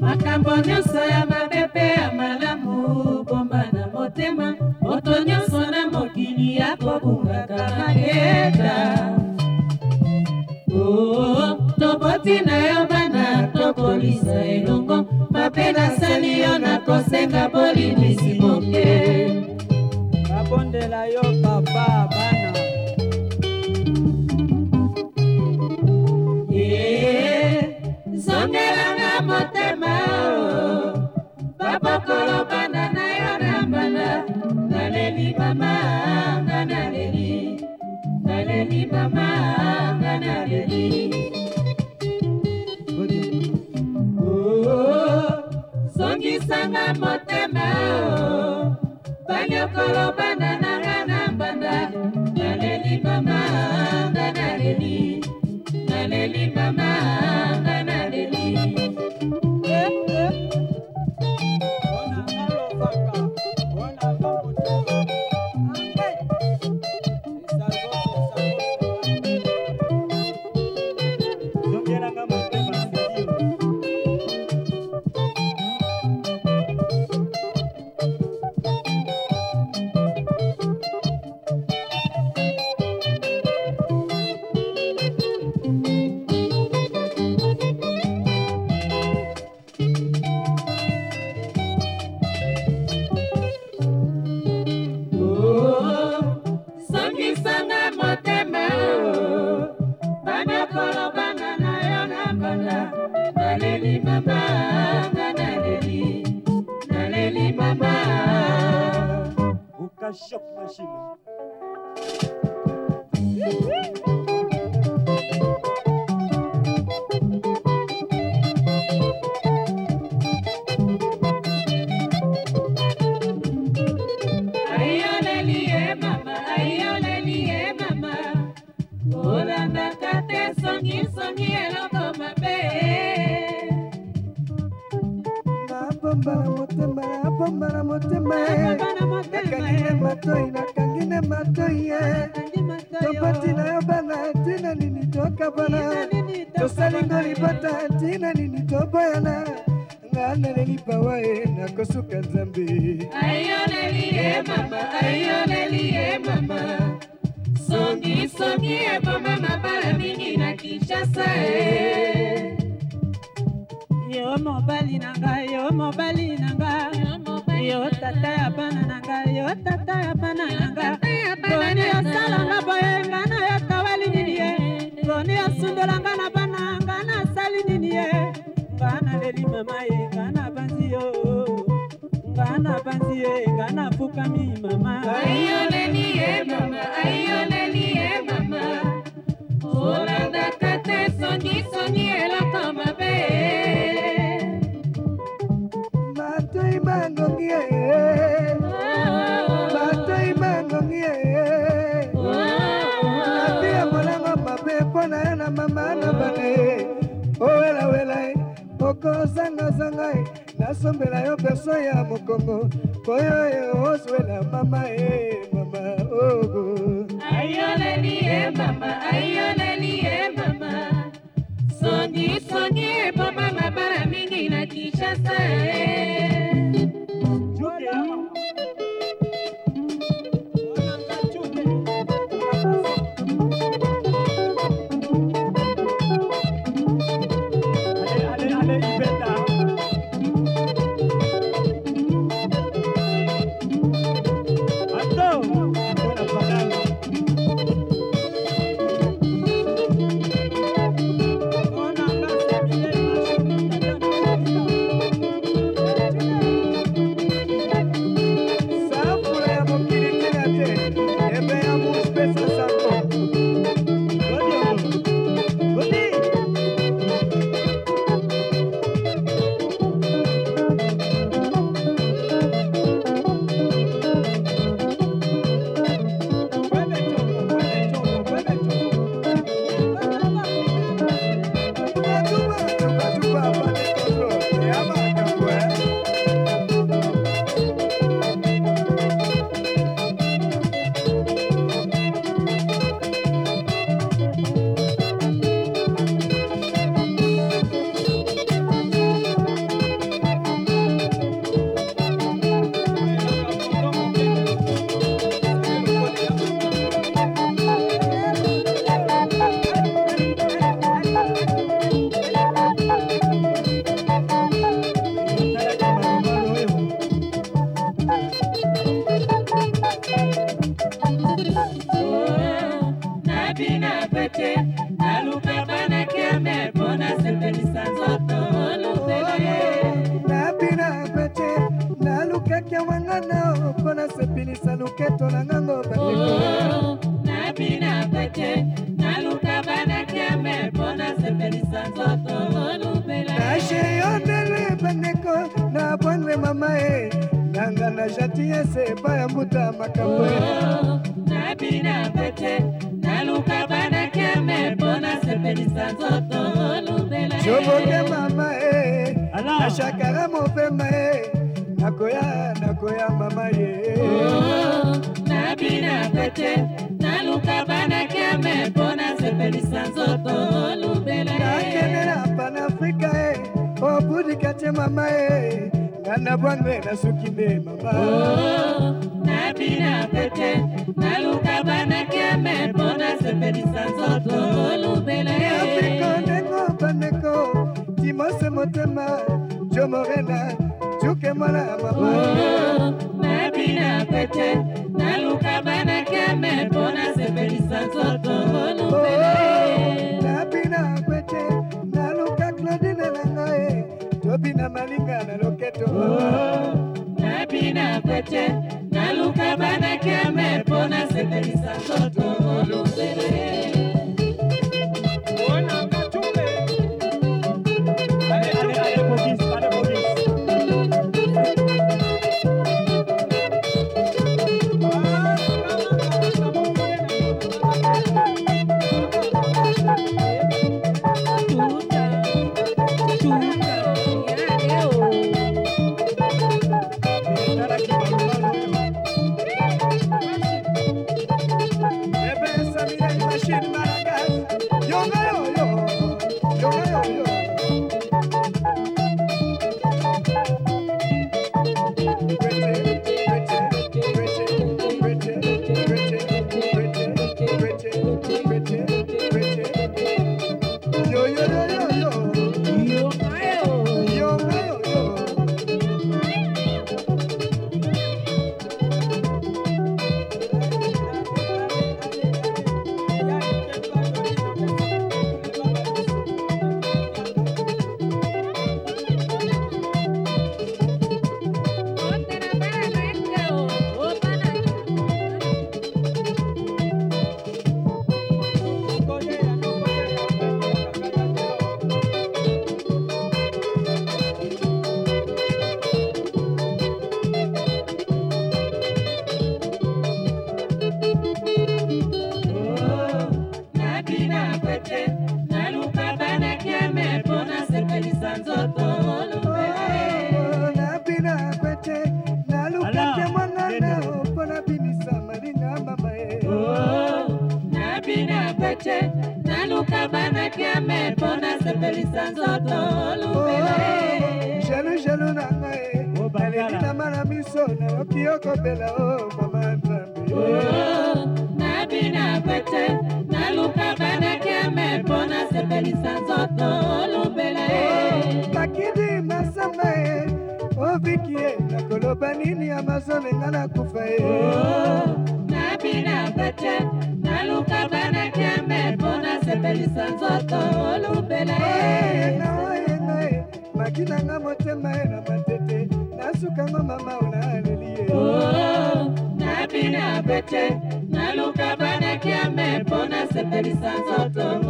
makambo nyonso ya mabepe ya malamu bomba na motema kolisa elongo mabe nasali yo na kosenga bolimisi moke babondela yo papa bombala motema ya bombala motema nakangi ne matoi nakangi ne matoi ye eh. oh. topati na yo bana ntina nini tokabana tosalingo libota ntina nini toboyana nga naleli pawa ye eh, nakosuka nzambe ayoneli ye eh, mama ayoneli ye mama songisongi eboma mabala mingi na kinshasa e yo mobali na ngai yo mobali na ngai yo tata ya bana na ngai yo tata ya bana na ngai boni osalanga boyenga na yo tawali nini ye boni osundolanga na bana nga nasali nini ye nga naleli mama ye nga na banzi yo nga na banzi ye nga nafukami mama ayoleli ye mama ayoleli ye mama nasombela ye okozangazanga ye nasombela yo berso ya mokongo koyo ye ozwela mama ye mama ogo ayoleli ye mama ayoleli ye mama songisongi eboma mabala mingi na kinshasa ye eh. motema e nanga na jati ese epa ya mbuta makambo oh, nabina pete naluka bana keme mpona sepelisa nzoto olubela coboke mama e nashakara mopema e nakoya nakoya mama ye oh, nabina pete naluka bana keme mpona sepelisa nzoto olubela nakendela panafrika e obudikate mama e bana bwangwe nasuki nde mama oh, nabina pete naluka bana keme mpona sepelisa nzoto olubeleafrika ndengo bandeko timose motema jo morena juke mwana ya mama oh, nabina pete kopelisa nzoto lubele jelu oh, jelu na ngai oh, naleli na mana miso nayoki okobela o oh, mama nzambe nabina pete naluka banakeme mpo nasepelisa nzoto lubele bakidi masamba e eh. oviki e eh, nakoloba nini amazonenga nakufa ye eh. Santa Tom.